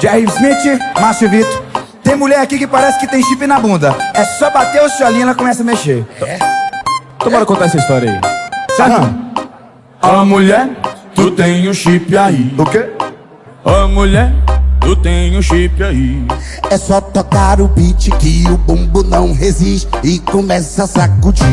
Jerry Smith, Márcio Vitor. Tem mulher aqui que parece que tem chip na bunda. É só bater o cholinho e ela começa a mexer. É? Então bora contar essa história aí. Sabe? A mulher, tu tem um chip aí. O quê? A mulher, tu tem um chip aí. É só tocar o beat que o bumbo não resiste e começa a sacudir.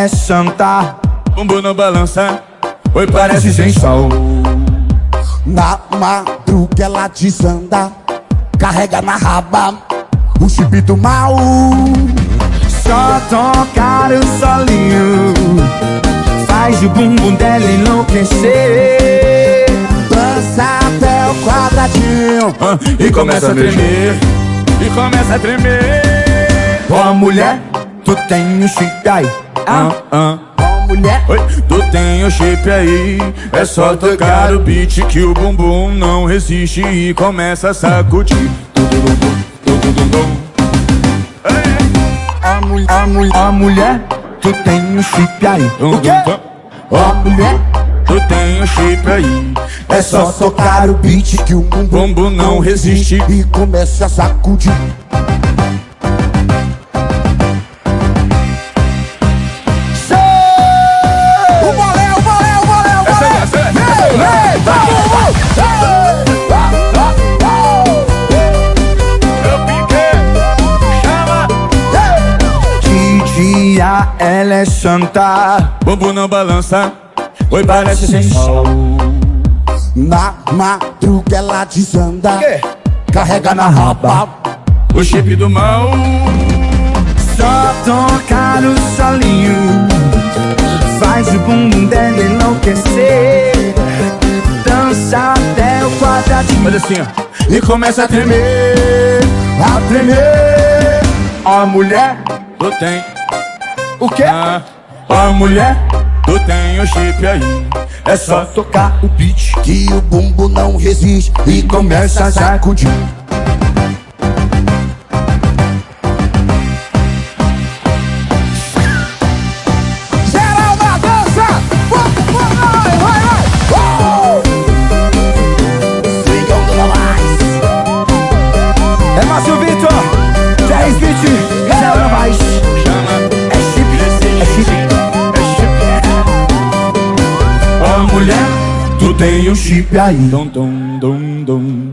É santa. Bumbum não balança. Oi, parece sensual. Na madruga ela desanda, carrega na raba o chip do mal. Só tocar o solinho Faz o bumbum dela enlouquecer Dança até o quadradinho. Ah, e começa a tremer. E começa a tremer. Ó mulher, tu tem um chip aí Ah, ah. Mulher, Oi, tu tem o chip aí, é só tocar o beat que o bumbum não resiste e começa a sacudir. Tududum, tududum. Ó mulher, ó mulher, tu tem um chip aí O quê? ó mulher, Tu tem o chip aí, é só tocar o beat que o bumbum bumbum não resiste. e começa a sacudir. Ela é santa Bumbum não balança, oi, parece sensual. Na madruga ela desanda, quê? carrega na raba. O chip do mal, Só tocar o solinho Faz o bumbum dela enlouquecer Dança até o quadradinho olha assim, ó. E começa a tremer, A tremer Ó mulher, tu tem. O quê? Ah, ó mulher, tu tem o chip aí. É só Tocar o beat Que o bumbo não resiste e começa a sacudir. Tem o chip aí. Dum, dum, dum, dum.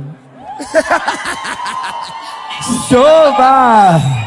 Soba!